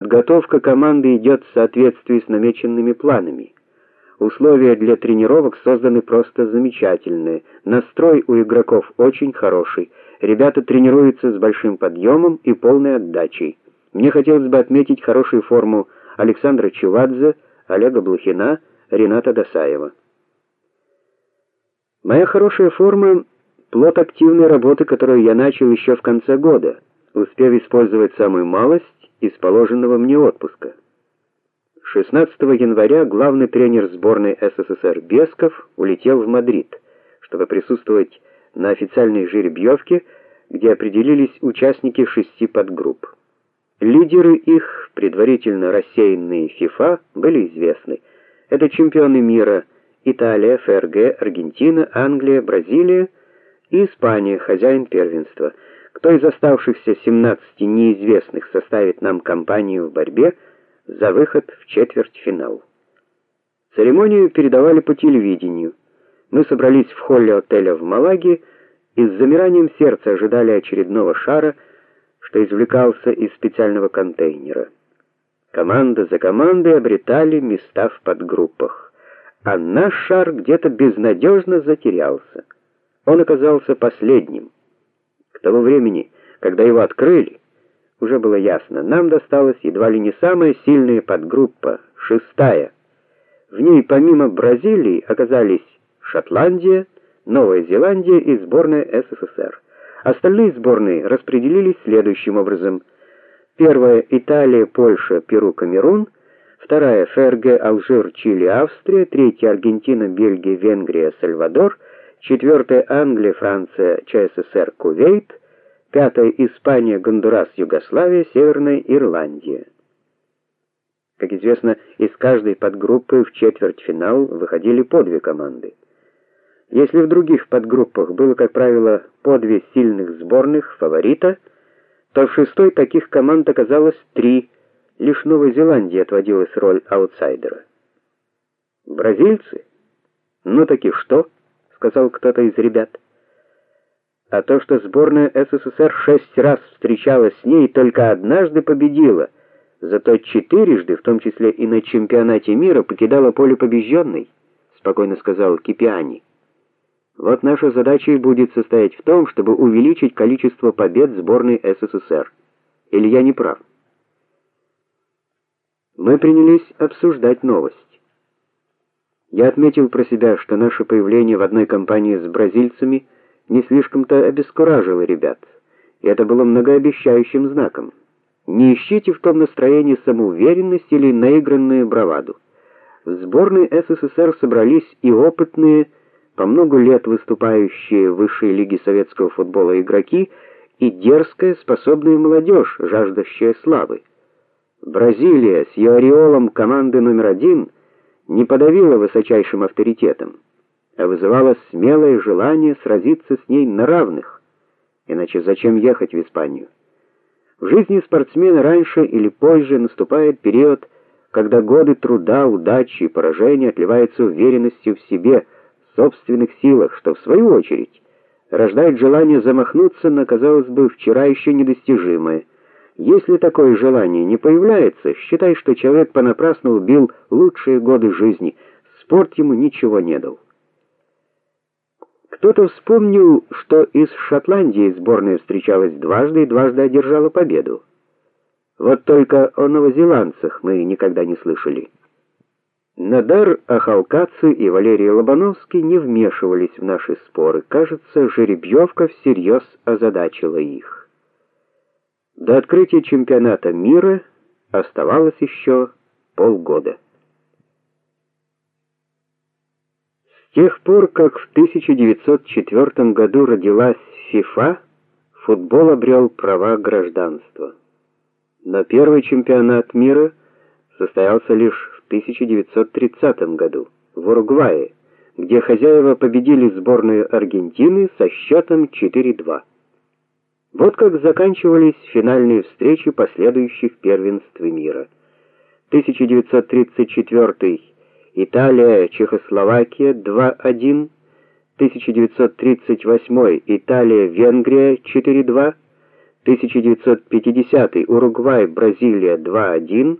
Подготовка команды идет в соответствии с намеченными планами. Условия для тренировок созданы просто замечательные. Настрой у игроков очень хороший. Ребята тренируются с большим подъемом и полной отдачей. Мне хотелось бы отметить хорошую форму Александра Чувадзе, Олега Блохина, Рената Досаева. Моя хорошая форма плод активной работы, которую я начал еще в конце года, успев использовать самую малость из положенного мне отпуска. 16 января главный тренер сборной СССР Бесков улетел в Мадрид, чтобы присутствовать на официальной жеребьевке, где определились участники шести подгрупп. Лидеры их, предварительно рассеянные ФИФА, были известны. Это чемпионы мира Италия, ФРГ, Аргентина, Англия, Бразилия и Испания, хозяин первенства. Кто из оставшихся 17 неизвестных составит нам компанию в борьбе за выход в четвертьфинал? Церемонию передавали по телевидению. Мы собрались в холле отеля в Малаге и с замиранием сердца ожидали очередного шара, что извлекался из специального контейнера. Команда за командой обретали места в подгруппах, а наш шар где-то безнадежно затерялся. Он оказался последним. К тому времени, когда его открыли, уже было ясно, нам досталась едва ли не самая сильная подгруппа, шестая. В ней помимо Бразилии оказались Шотландия, Новая Зеландия и сборная СССР. Остальные сборные распределились следующим образом: первая Италия, Польша, Перу, Камерун, вторая ФРГ, Алжир, Чили, Австрия, третья Аргентина, Бельгия, Венгрия, Сальвадор четвертая Англия, Франция, ЧССР, Кувейт, пятая Испания, Гондурас, Югославия, Северная Ирландия. Как известно, из каждой подгруппы в четвертьфинал выходили по две команды. Если в других подгруппах было, как правило, по две сильных сборных фаворита, то в шестой таких команд оказалось три. Лишь Новой Зеландии отводилась роль аутсайдера. Бразильцы? Ну так и что? Сказал кто-то из ребят. А то, что сборная СССР шесть раз встречалась с ней только однажды победила, зато четырежды, в том числе и на чемпионате мира, покидала поле побежденной, спокойно сказал Кипиани. Вот наша задача и будет состоять в том, чтобы увеличить количество побед сборной СССР. Или я не прав? Мы принялись обсуждать новость. Я отметил про себя, что наше появление в одной компании с бразильцами не слишком-то обескуражило ребят. И это было многообещающим знаком. Не ищите в том настроении самоуверенность или наигранную браваду. В сборной СССР собрались и опытные, по много лет выступающие в высшей лиге советского футбола игроки, и дерзкая, способная молодежь, жаждущая славы. Бразилия с ее команды номер один — не подавила высочайшим авторитетом, а вызывала смелое желание сразиться с ней на равных. Иначе зачем ехать в Испанию? В жизни спортсмена раньше или позже наступает период, когда годы труда, удачи и поражения отливаются уверенностью в себе, в собственных силах, что в свою очередь рождает желание замахнуться на, казалось бы, вчера еще недостижимое – если такое желание не появляется, считай, что человек понапрасну убил лучшие годы жизни. Спорт ему ничего не дал. Кто-то вспомнил, что из Шотландии сборная встречалась дважды и дважды одержала победу. Вот только о новозеландцах мы никогда не слышали. Надар Ахалкаци и Валерий Лобановский не вмешивались в наши споры. Кажется, жеребьевка всерьез озадачила их. До открытия чемпионата мира оставалось еще полгода. С тех пор, как в 1904 году родилась ФИФА, футбол обрел права гражданства. Но первый чемпионат мира состоялся лишь в 1930 году в Уругвае, где хозяева победили сборную Аргентины со счетом 4:2. Вот как заканчивались финальные встречи последующих первенств мира. 1934 Италия, Чехословакия 2:1, 1938 Италия, Венгрия 4:2, 1950 Уругвай, Бразилия 2:1